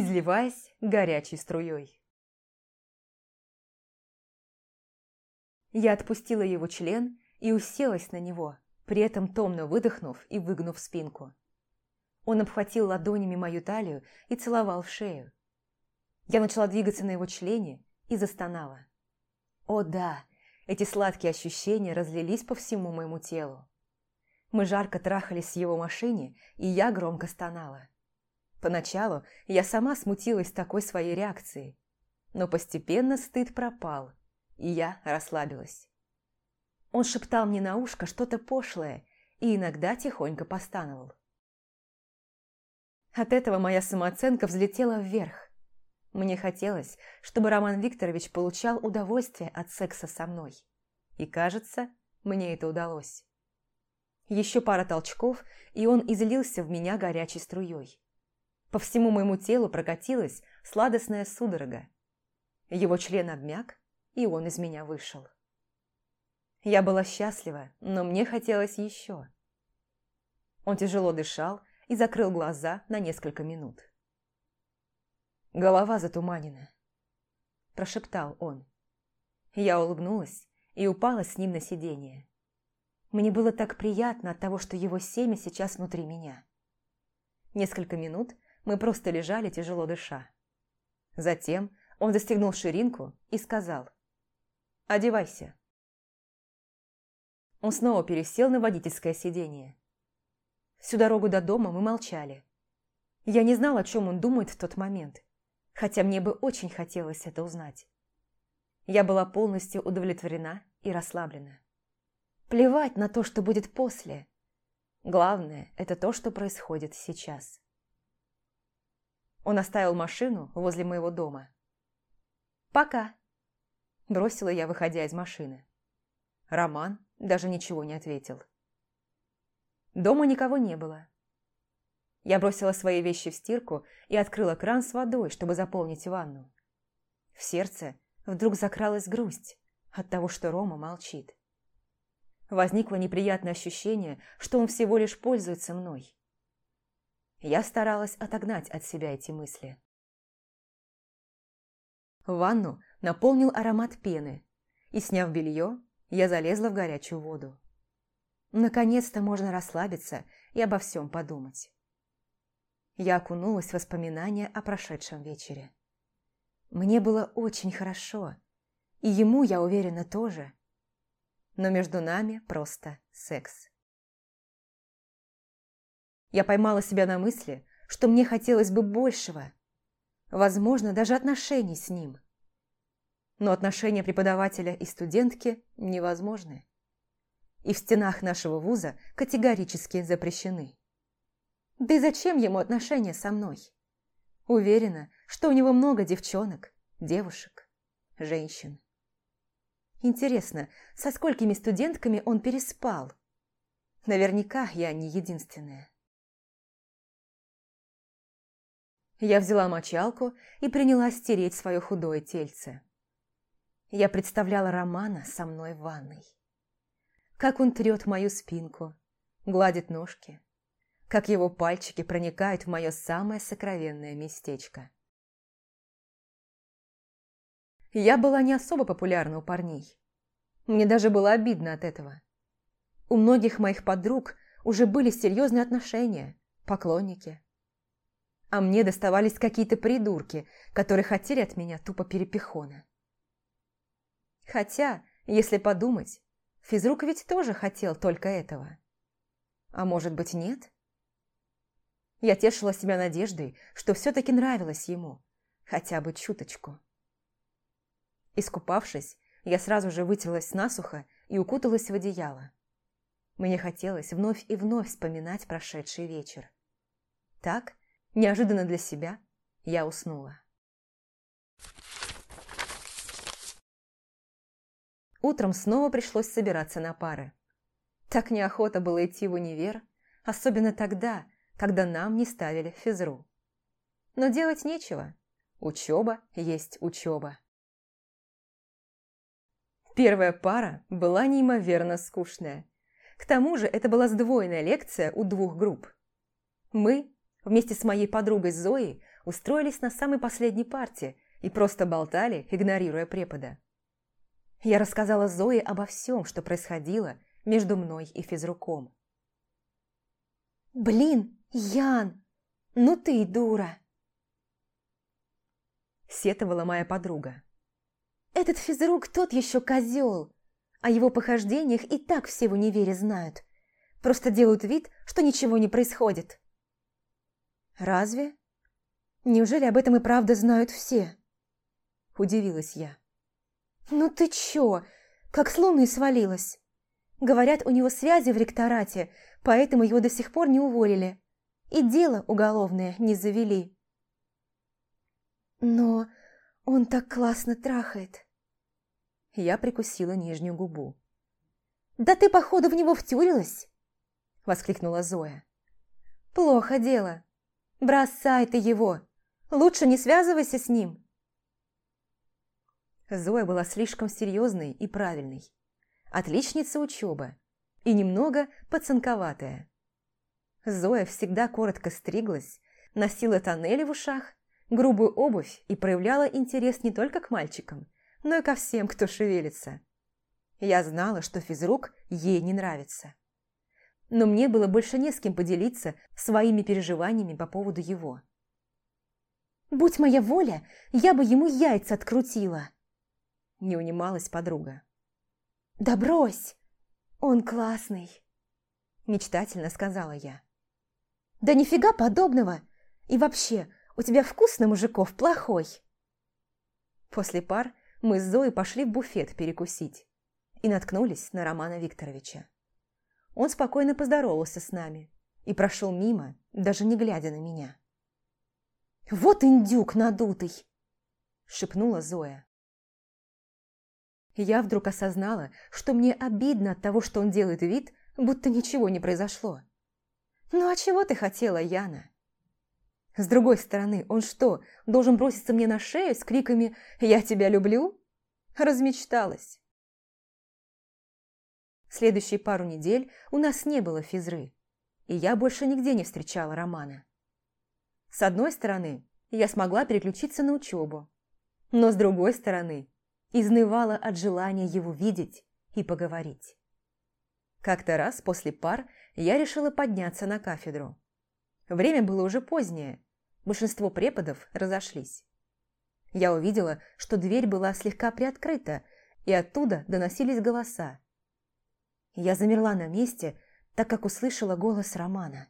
изливаясь горячей струей. Я отпустила его член и уселась на него, при этом томно выдохнув и выгнув спинку. Он обхватил ладонями мою талию и целовал в шею. Я начала двигаться на его члене и застонала. О да, эти сладкие ощущения разлились по всему моему телу. Мы жарко трахались в его машине, и я громко стонала. Поначалу я сама смутилась такой своей реакцией, но постепенно стыд пропал, и я расслабилась. Он шептал мне на ушко что-то пошлое и иногда тихонько постановал. От этого моя самооценка взлетела вверх. Мне хотелось, чтобы Роман Викторович получал удовольствие от секса со мной. И кажется, мне это удалось. Еще пара толчков, и он излился в меня горячей струей. По всему моему телу прокатилась сладостная судорога. Его член обмяк, и он из меня вышел. Я была счастлива, но мне хотелось еще. Он тяжело дышал и закрыл глаза на несколько минут. «Голова затуманена», – прошептал он. Я улыбнулась и упала с ним на сиденье. Мне было так приятно от того, что его семя сейчас внутри меня. Несколько минут мы просто лежали, тяжело дыша. Затем он застегнул ширинку и сказал «Одевайся». Он снова пересел на водительское сиденье. Всю дорогу до дома мы молчали. Я не знала, о чем он думает в тот момент, хотя мне бы очень хотелось это узнать. Я была полностью удовлетворена и расслаблена. Плевать на то, что будет после. Главное – это то, что происходит сейчас. Он оставил машину возле моего дома. «Пока», – бросила я, выходя из машины. Роман даже ничего не ответил. Дома никого не было. Я бросила свои вещи в стирку и открыла кран с водой, чтобы заполнить ванну. В сердце вдруг закралась грусть от того, что Рома молчит. Возникло неприятное ощущение, что он всего лишь пользуется мной. Я старалась отогнать от себя эти мысли. Ванну наполнил аромат пены, и, сняв белье, я залезла в горячую воду. Наконец-то можно расслабиться и обо всем подумать. Я окунулась в воспоминания о прошедшем вечере. Мне было очень хорошо, и ему, я уверена, тоже – но между нами просто секс. Я поймала себя на мысли, что мне хотелось бы большего, возможно, даже отношений с ним. Но отношения преподавателя и студентки невозможны. И в стенах нашего вуза категорически запрещены. Да и зачем ему отношения со мной? Уверена, что у него много девчонок, девушек, женщин. Интересно, со сколькими студентками он переспал? Наверняка я не единственная. Я взяла мочалку и принялась стереть свое худое тельце. Я представляла Романа со мной в ванной. Как он трет мою спинку, гладит ножки, как его пальчики проникают в мое самое сокровенное местечко. Я была не особо популярна у парней. Мне даже было обидно от этого. У многих моих подруг уже были серьезные отношения, поклонники. А мне доставались какие-то придурки, которые хотели от меня тупо перепихона. Хотя, если подумать, физрук ведь тоже хотел только этого. А может быть, нет? Я тешила себя надеждой, что все-таки нравилось ему, хотя бы чуточку. Искупавшись, я сразу же вытерлась насухо и укуталась в одеяло. Мне хотелось вновь и вновь вспоминать прошедший вечер. Так, неожиданно для себя, я уснула. Утром снова пришлось собираться на пары. Так неохота было идти в универ, особенно тогда, когда нам не ставили физру. Но делать нечего. Учеба есть учеба. Первая пара была неимоверно скучная. К тому же это была сдвоенная лекция у двух групп. Мы, вместе с моей подругой Зоей, устроились на самой последней парте и просто болтали, игнорируя препода. Я рассказала Зое обо всем, что происходило между мной и физруком. «Блин, Ян, ну ты и дура!» Сетовала моя подруга. «Этот физрук тот еще козел. О его похождениях и так все в универе знают. Просто делают вид, что ничего не происходит». «Разве?» Неужели об этом и правда знают все?» Удивилась я. «Ну ты чё? Как с луны свалилась? Говорят, у него связи в ректорате, поэтому его до сих пор не уволили. И дело уголовное не завели». «Но он так классно трахает». Я прикусила нижнюю губу. «Да ты, походу, в него втюрилась!» Воскликнула Зоя. «Плохо дело. Бросай ты его. Лучше не связывайся с ним». Зоя была слишком серьезной и правильной. Отличница учебы и немного пацанковатая. Зоя всегда коротко стриглась, носила тоннели в ушах, грубую обувь и проявляла интерес не только к мальчикам, но и ко всем, кто шевелится. Я знала, что физрук ей не нравится. Но мне было больше не с кем поделиться своими переживаниями по поводу его. «Будь моя воля, я бы ему яйца открутила!» Не унималась подруга. «Да брось! Он классный!» Мечтательно сказала я. «Да нифига подобного! И вообще, у тебя вкус на мужиков плохой!» После пар мы с Зоей пошли в буфет перекусить и наткнулись на Романа Викторовича. Он спокойно поздоровался с нами и прошел мимо, даже не глядя на меня. «Вот индюк надутый!» – шепнула Зоя. Я вдруг осознала, что мне обидно от того, что он делает вид, будто ничего не произошло. «Ну а чего ты хотела, Яна?» С другой стороны, он что, должен броситься мне на шею с криками «Я тебя люблю?» Размечталась. Следующие пару недель у нас не было физры, и я больше нигде не встречала Романа. С одной стороны, я смогла переключиться на учебу, но с другой стороны, изнывала от желания его видеть и поговорить. Как-то раз после пар я решила подняться на кафедру. Время было уже позднее, большинство преподов разошлись. Я увидела, что дверь была слегка приоткрыта, и оттуда доносились голоса. Я замерла на месте, так как услышала голос Романа.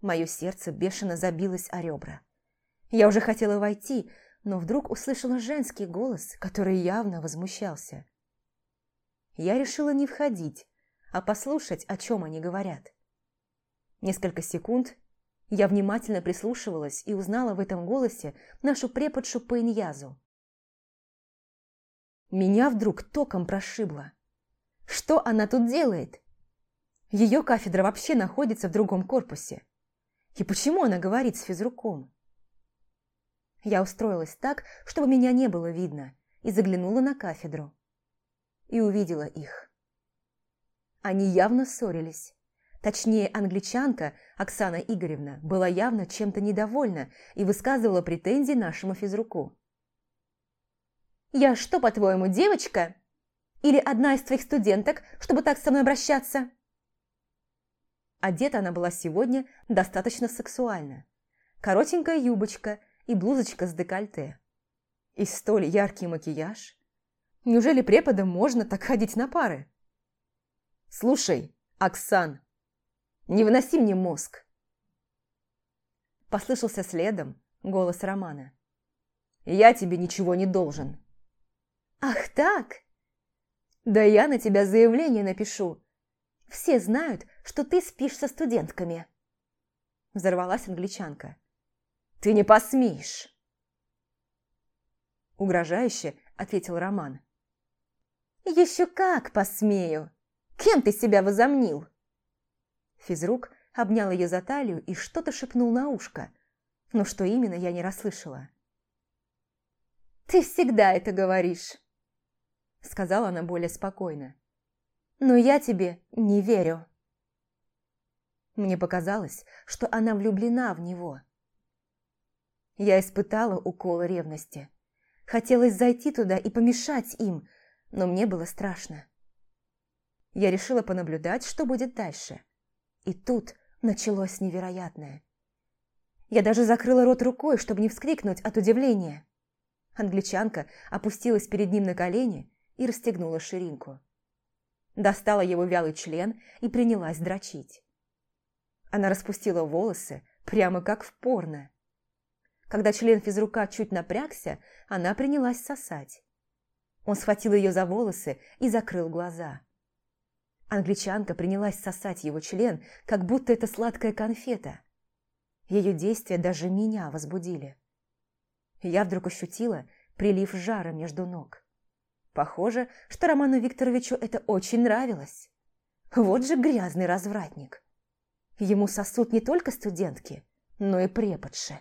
Мое сердце бешено забилось о ребра. Я уже хотела войти, но вдруг услышала женский голос, который явно возмущался. Я решила не входить, а послушать, о чем они говорят. Несколько секунд я внимательно прислушивалась и узнала в этом голосе нашу преподшу по иньязу. Меня вдруг током прошибло. Что она тут делает? Ее кафедра вообще находится в другом корпусе. И почему она говорит с физруком? Я устроилась так, чтобы меня не было видно, и заглянула на кафедру. И увидела их. Они явно ссорились. Точнее, англичанка Оксана Игоревна была явно чем-то недовольна и высказывала претензии нашему физруку. «Я что, по-твоему, девочка? Или одна из твоих студенток, чтобы так со мной обращаться?» Одета она была сегодня достаточно сексуально. Коротенькая юбочка и блузочка с декольте. И столь яркий макияж. Неужели преподам можно так ходить на пары? «Слушай, Оксан, не выноси мне мозг!» Послышался следом голос Романа. «Я тебе ничего не должен». «Ах так? Да я на тебя заявление напишу. Все знают, что ты спишь со студентками». Взорвалась англичанка. «Ты не посмеешь!» Угрожающе ответил Роман. «Еще как посмею! Кем ты себя возомнил?» Физрук обнял ее за талию и что-то шепнул на ушко, но что именно я не расслышала. «Ты всегда это говоришь», — сказала она более спокойно. «Но я тебе не верю». Мне показалось, что она влюблена в него. Я испытала укол ревности. Хотелось зайти туда и помешать им, но мне было страшно. Я решила понаблюдать, что будет дальше. И тут началось невероятное. Я даже закрыла рот рукой, чтобы не вскрикнуть от удивления. Англичанка опустилась перед ним на колени и расстегнула ширинку. Достала его вялый член и принялась дрочить. Она распустила волосы, прямо как в порно. Когда член физрука чуть напрягся, она принялась сосать. Он схватил ее за волосы и закрыл глаза. Англичанка принялась сосать его член, как будто это сладкая конфета. Ее действия даже меня возбудили. Я вдруг ощутила прилив жара между ног. Похоже, что Роману Викторовичу это очень нравилось. Вот же грязный развратник. Ему сосут не только студентки, но и преподши.